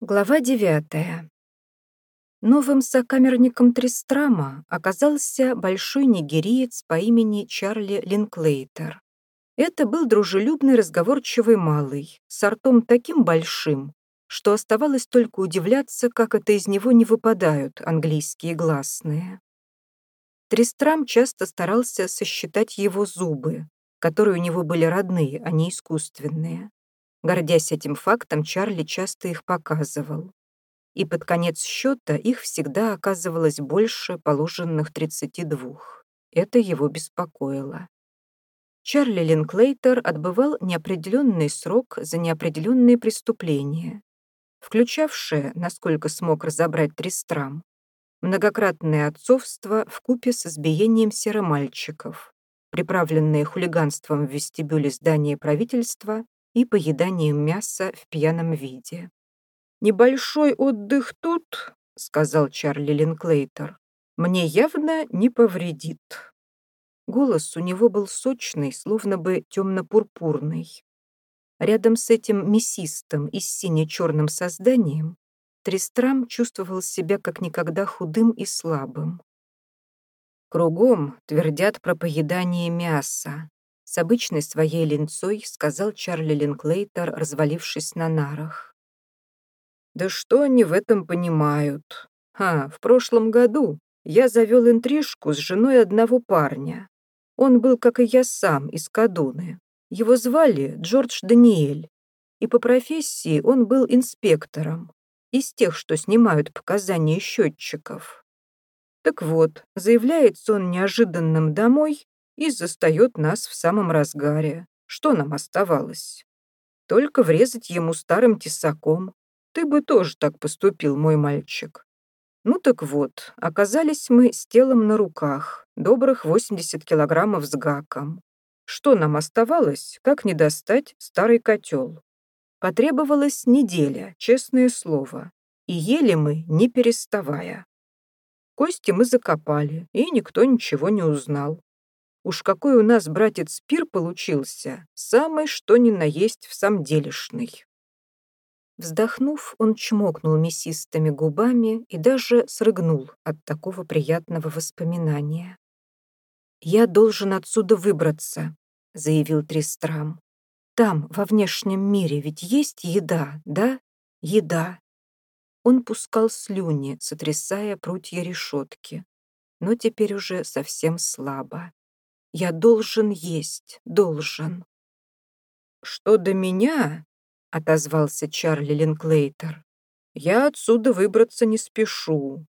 Глава девятая. Новым сокамерником Тристрама оказался большой нигериец по имени Чарли Линклейтер. Это был дружелюбный разговорчивый малый, с ртом таким большим, что оставалось только удивляться, как это из него не выпадают английские гласные. Тристрам часто старался сосчитать его зубы, которые у него были родные, а не искусственные. Гордясь этим фактом, Чарли часто их показывал. И под конец счета их всегда оказывалось больше положенных 32. Это его беспокоило. Чарли Линклейтер отбывал неопределенный срок за неопределенные преступления, включавшие, насколько смог разобрать Тристрам, многократное отцовство в купе с избиением серомальчиков, приправленные хулиганством в вестибюле здания правительства и поеданием мяса в пьяном виде. «Небольшой отдых тут», — сказал Чарли Линклейтер, «мне явно не повредит». Голос у него был сочный, словно бы темно-пурпурный. Рядом с этим мясистым и сине-черным созданием Тристрам чувствовал себя как никогда худым и слабым. Кругом твердят про поедание мяса, с обычной своей линцой сказал Чарли Линклейтер, развалившись на нарах. «Да что они в этом понимают? А, в прошлом году я завел интрижку с женой одного парня. Он был, как и я сам, из Кадуны. Его звали Джордж Даниэль, и по профессии он был инспектором, из тех, что снимают показания счетчиков. Так вот, заявляется он неожиданным домой и застает нас в самом разгаре. Что нам оставалось? Только врезать ему старым тесаком. Ты бы тоже так поступил, мой мальчик. Ну так вот, оказались мы с телом на руках, добрых 80 килограммов с гаком. Что нам оставалось, как не достать старый котел? Потребовалась неделя, честное слово, и ели мы, не переставая. Кости мы закопали, и никто ничего не узнал. Уж какой у нас, братец, пир получился, самый что ни на есть в самом делешный. Вздохнув, он чмокнул мясистыми губами и даже срыгнул от такого приятного воспоминания. «Я должен отсюда выбраться», — заявил Тристрам. «Там, во внешнем мире, ведь есть еда, да? Еда». Он пускал слюни, сотрясая прутья решетки, но теперь уже совсем слабо. Я должен есть, должен. «Что до меня?» — отозвался Чарли Линклейтер. «Я отсюда выбраться не спешу.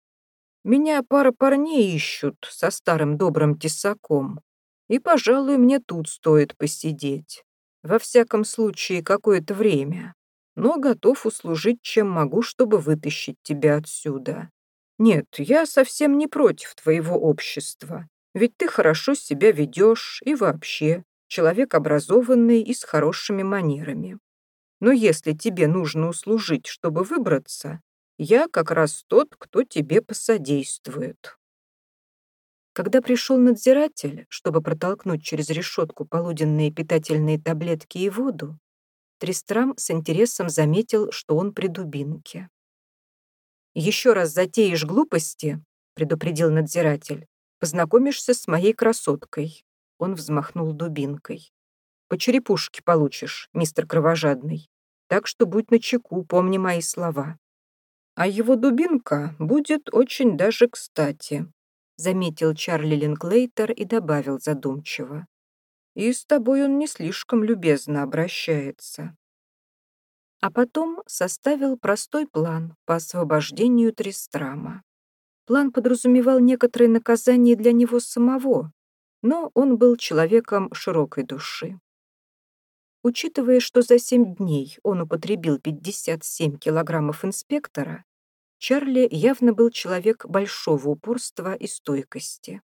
Меня пара парней ищут со старым добрым тесаком, и, пожалуй, мне тут стоит посидеть. Во всяком случае, какое-то время. Но готов услужить, чем могу, чтобы вытащить тебя отсюда. Нет, я совсем не против твоего общества. Ведь ты хорошо себя ведешь и вообще человек образованный и с хорошими манерами. Но если тебе нужно услужить, чтобы выбраться, я как раз тот, кто тебе посодействует. Когда пришел надзиратель, чтобы протолкнуть через решетку полуденные питательные таблетки и воду, Тристрам с интересом заметил, что он при дубинке. «Еще раз затеешь глупости», — предупредил надзиратель, Познакомишься с моей красоткой». Он взмахнул дубинкой. «По черепушке получишь, мистер Кровожадный. Так что будь начеку, помни мои слова». «А его дубинка будет очень даже кстати», заметил Чарли Линклейтер и добавил задумчиво. «И с тобой он не слишком любезно обращается». А потом составил простой план по освобождению Тристрама. План подразумевал некоторые наказания для него самого, но он был человеком широкой души. Учитывая, что за семь дней он употребил 57 килограммов инспектора, Чарли явно был человек большого упорства и стойкости.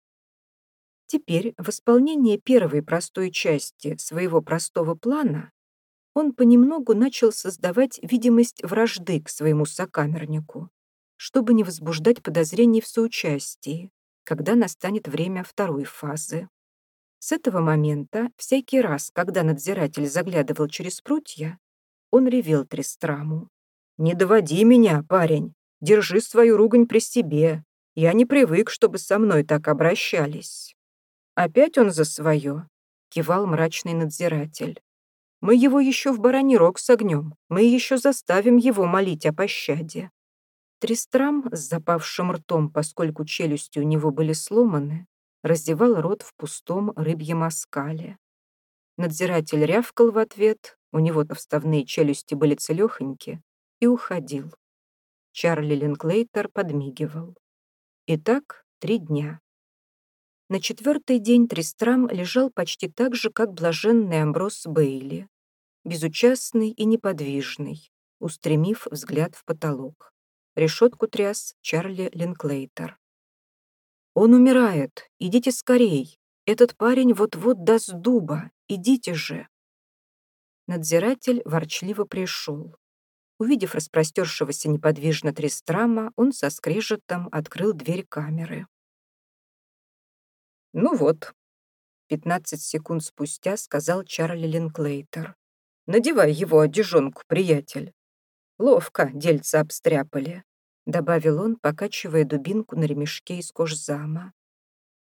Теперь, в исполнении первой простой части своего простого плана, он понемногу начал создавать видимость вражды к своему сокамернику, чтобы не возбуждать подозрений в соучастии, когда настанет время второй фазы. С этого момента, всякий раз, когда надзиратель заглядывал через прутья, он ревел Тристраму. «Не доводи меня, парень. Держи свою ругань при себе. Я не привык, чтобы со мной так обращались». «Опять он за свое?» — кивал мрачный надзиратель. «Мы его еще в бараний рог согнем. Мы еще заставим его молить о пощаде». Тристрам с запавшим ртом, поскольку челюсти у него были сломаны, раздевал рот в пустом рыбьем оскале. Надзиратель рявкал в ответ, у него-то вставные челюсти были целехоньки, и уходил. Чарли Линклейтер подмигивал. Итак, три дня. На четвертый день Тристрам лежал почти так же, как блаженный Амброс Бейли, безучастный и неподвижный, устремив взгляд в потолок. Решетку тряс Чарли Линклейтер. «Он умирает! Идите скорей! Этот парень вот-вот даст дуба! Идите же!» Надзиратель ворчливо пришел. Увидев распростершегося неподвижно Тристрама, он со скрежетом открыл дверь камеры. «Ну вот», — пятнадцать секунд спустя сказал Чарли Линклейтер. «Надевай его одежонку, приятель. Ловко дельца обстряпали», — добавил он, покачивая дубинку на ремешке из кожзама.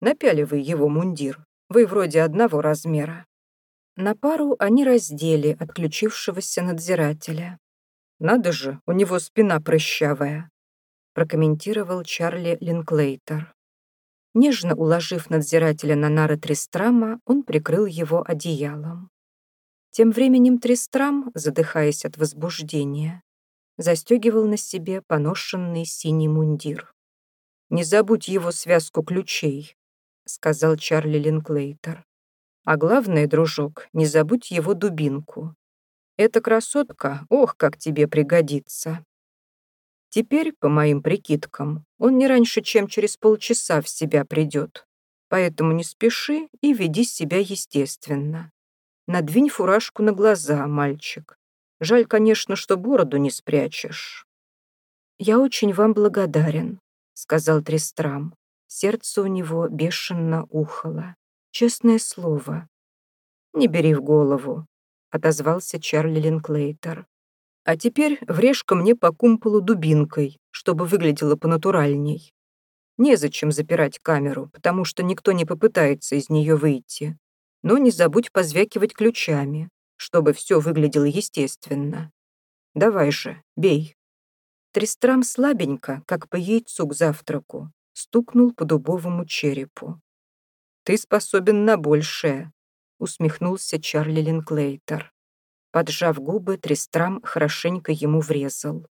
«Напяливай его мундир. Вы вроде одного размера». На пару они раздели отключившегося надзирателя. «Надо же, у него спина прыщавая», прокомментировал Чарли Линклейтер. Нежно уложив надзирателя на нары Тристрама, он прикрыл его одеялом. Тем временем Тристрам, задыхаясь от возбуждения, застегивал на себе поношенный синий мундир. «Не забудь его связку ключей», — сказал Чарли Линклейтер. «А главное, дружок, не забудь его дубинку. Эта красотка, ох, как тебе пригодится. Теперь, по моим прикидкам, он не раньше, чем через полчаса в себя придет. Поэтому не спеши и веди себя естественно. Надвинь фуражку на глаза, мальчик. Жаль, конечно, что бороду не спрячешь. «Я очень вам благодарен», — сказал Трестрам. Сердце у него бешено ухало. Честное слово. «Не бери в голову отозвался Чарли Линклейтер. «А теперь врежь-ка мне по кумполу дубинкой, чтобы выглядело понатуральней. Незачем запирать камеру, потому что никто не попытается из нее выйти. Но не забудь позвякивать ключами, чтобы все выглядело естественно. Давай же, бей». Тристрам слабенько, как по яйцу к завтраку, стукнул по дубовому черепу. «Ты способен на большее», усмехнулся Чарли Линклейтер. Поджав губы, Тристрам хорошенько ему врезал.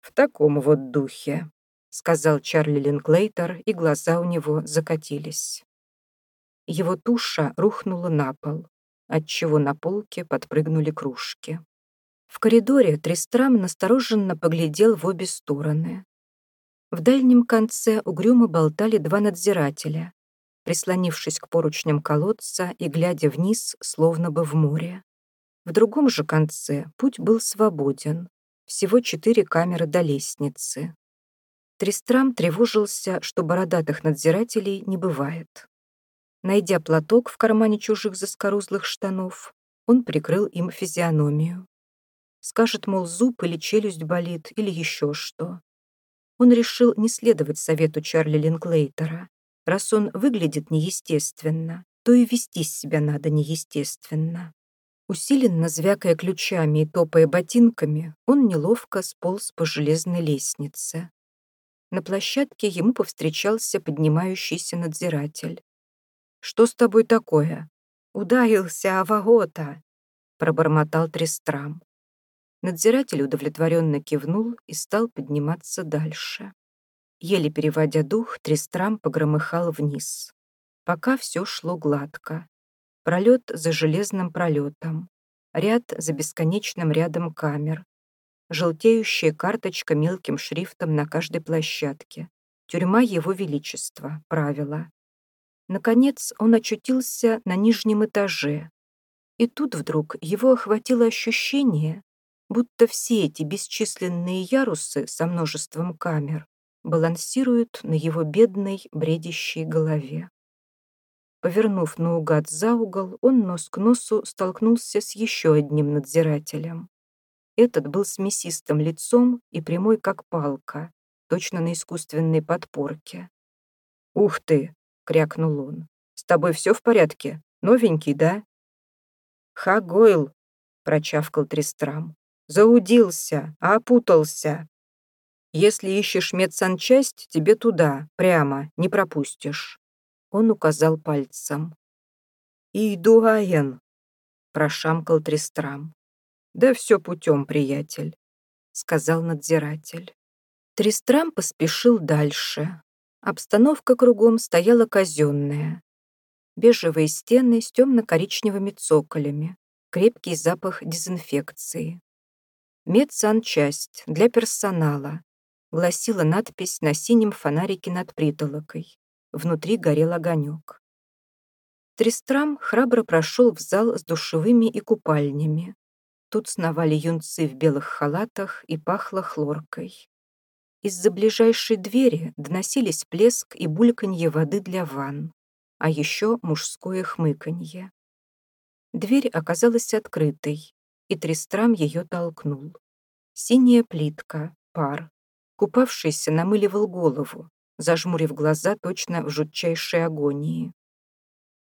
«В таком вот духе», — сказал Чарли Линклейтер, и глаза у него закатились. Его туша рухнула на пол, отчего на полке подпрыгнули кружки. В коридоре Тристрам настороженно поглядел в обе стороны. В дальнем конце угрюмо болтали два надзирателя, прислонившись к поручням колодца и глядя вниз, словно бы в море. В другом же конце путь был свободен. Всего четыре камеры до лестницы. Тристрам тревожился, что бородатых надзирателей не бывает. Найдя платок в кармане чужих заскорузлых штанов, он прикрыл им физиономию. Скажет, мол, зуб или челюсть болит, или еще что. Он решил не следовать совету Чарли Линклейтера, Раз он выглядит неестественно, то и вести себя надо неестественно. Усиленно звякая ключами и топая ботинками, он неловко сполз по железной лестнице. На площадке ему повстречался поднимающийся надзиратель. «Что с тобой такое?» «Ударился Авагота», — пробормотал Трестрам. Надзиратель удовлетворенно кивнул и стал подниматься дальше. Еле переводя дух, Тристрам погромыхал вниз. Пока все шло гладко. Пролет за железным пролетом. Ряд за бесконечным рядом камер. Желтеющая карточка мелким шрифтом на каждой площадке. Тюрьма Его Величества. Правила. Наконец он очутился на нижнем этаже. И тут вдруг его охватило ощущение, будто все эти бесчисленные ярусы со множеством камер балансируют на его бедной, бредящей голове. Повернув наугад за угол, он нос к носу столкнулся с еще одним надзирателем. Этот был с мясистым лицом и прямой, как палка, точно на искусственной подпорке. «Ух ты!» — крякнул он. «С тобой все в порядке? Новенький, да?» «Хагойл!» — прочавкал Тристрам. «Заудился, опутался. Если ищешь медсанчасть, тебе туда, прямо, не пропустишь». Он указал пальцем. «Идуаен!» — прошамкал Тристрам. «Да все путем, приятель», — сказал надзиратель. Тристрам поспешил дальше. Обстановка кругом стояла казенная. Бежевые стены с темно-коричневыми цоколями, крепкий запах дезинфекции. «Медсанчасть для персонала», — гласила надпись на синем фонарике над притолокой. Внутри горел огонек. Тристрам храбро прошел в зал с душевыми и купальнями. Тут сновали юнцы в белых халатах и пахло хлоркой. Из-за ближайшей двери доносились плеск и бульканье воды для ванн, а еще мужское хмыканье. Дверь оказалась открытой, и Тристрам ее толкнул. Синяя плитка, пар. Купавшийся намыливал голову, зажмурив глаза точно в жутчайшей агонии.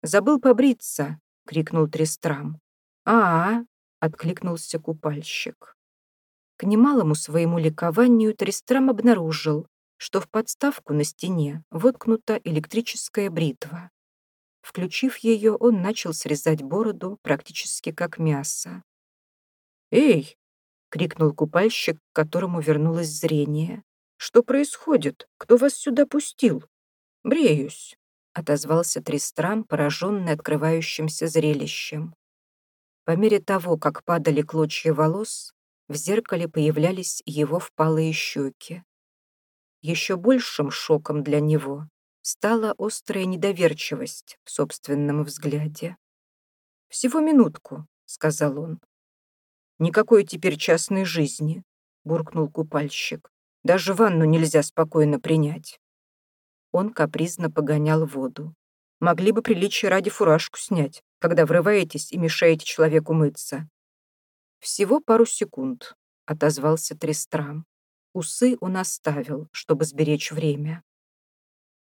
«Забыл побриться!» — крикнул Тристрам. «А-а!» — откликнулся купальщик. К немалому своему ликованию Тристрам обнаружил, что в подставку на стене воткнута электрическая бритва. Включив ее, он начал срезать бороду практически как мясо. «Эй!» — крикнул купальщик, к которому вернулось зрение. «Что происходит? Кто вас сюда пустил?» «Бреюсь», — отозвался Тристрам, пораженный открывающимся зрелищем. По мере того, как падали клочья волос, в зеркале появлялись его впалые щеки. Еще большим шоком для него стала острая недоверчивость в собственном взгляде. «Всего минутку», — сказал он. «Никакой теперь частной жизни», — буркнул купальщик. «Даже ванну нельзя спокойно принять». Он капризно погонял воду. «Могли бы приличие ради фуражку снять, когда врываетесь и мешаете человеку мыться. «Всего пару секунд», — отозвался Тристрам. Усы он оставил, чтобы сберечь время.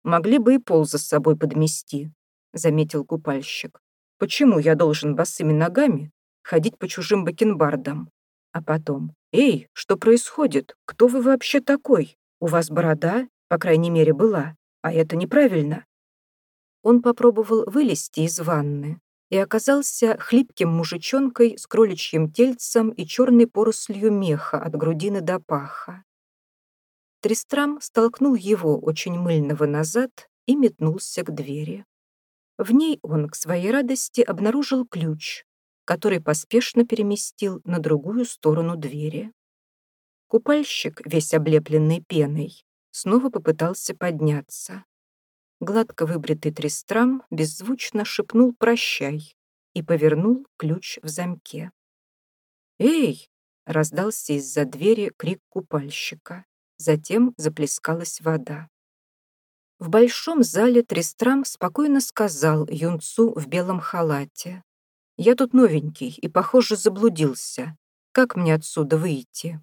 «Могли бы и пол за собой подмести», — заметил купальщик. «Почему я должен босыми ногами ходить по чужим бакенбардам? А потом, «Эй, что происходит? Кто вы вообще такой? У вас борода, по крайней мере, была, а это неправильно». Он попробовал вылезти из ванны, и оказался хлипким мужичонкой с кроличьим тельцем и черной порослью меха от грудины до паха. Тристрам столкнул его очень мыльного назад и метнулся к двери. В ней он, к своей радости, обнаружил ключ, который поспешно переместил на другую сторону двери. Купальщик, весь облепленный пеной, снова попытался подняться. Гладко выбритый Тристрам беззвучно шепнул «прощай» и повернул ключ в замке. «Эй!» — раздался из-за двери крик купальщика. Затем заплескалась вода. В большом зале Тристрам спокойно сказал юнцу в белом халате. «Я тут новенький и, похоже, заблудился. Как мне отсюда выйти?»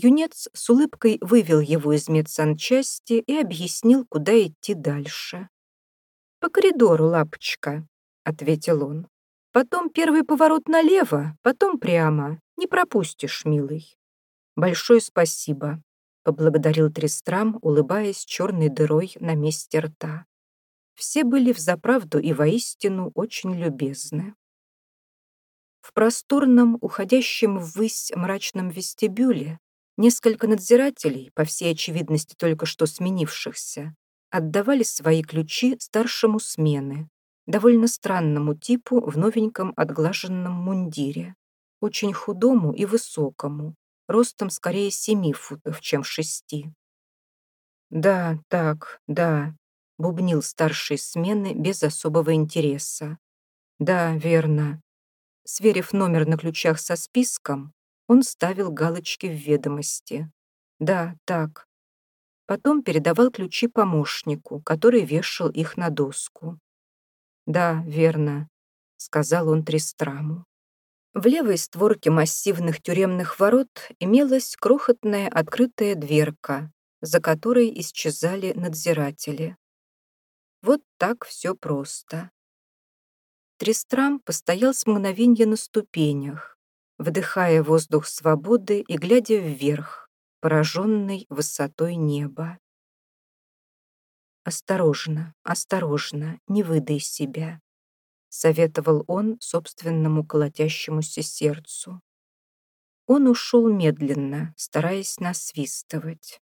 Юнец с улыбкой вывел его из медсанчасти и объяснил, куда идти дальше. «По коридору, лапочка», — ответил он. «Потом первый поворот налево, потом прямо. Не пропустишь, милый». «Большое спасибо», — поблагодарил Тристрам, улыбаясь черной дырой на месте рта. Все были взаправду и воистину очень любезны. В просторном, уходящем ввысь мрачном вестибюле Несколько надзирателей, по всей очевидности только что сменившихся, отдавали свои ключи старшему смены, довольно странному типу в новеньком отглаженном мундире, очень худому и высокому, ростом скорее семи футов, чем шести. «Да, так, да», — бубнил старший смены без особого интереса. «Да, верно». Сверив номер на ключах со списком, он ставил галочки в ведомости. Да, так. Потом передавал ключи помощнику, который вешал их на доску. «Да, верно», — сказал он Тристраму. В левой створке массивных тюремных ворот имелась крохотная открытая дверка, за которой исчезали надзиратели. Вот так все просто. Трестрам постоял с мгновенья на ступенях, вдыхая воздух свободы и глядя вверх, пораженный высотой неба. «Осторожно, осторожно, не выдай себя», — советовал он собственному колотящемуся сердцу. Он ушел медленно, стараясь насвистывать.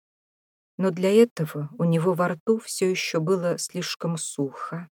Но для этого у него во рту все еще было слишком сухо.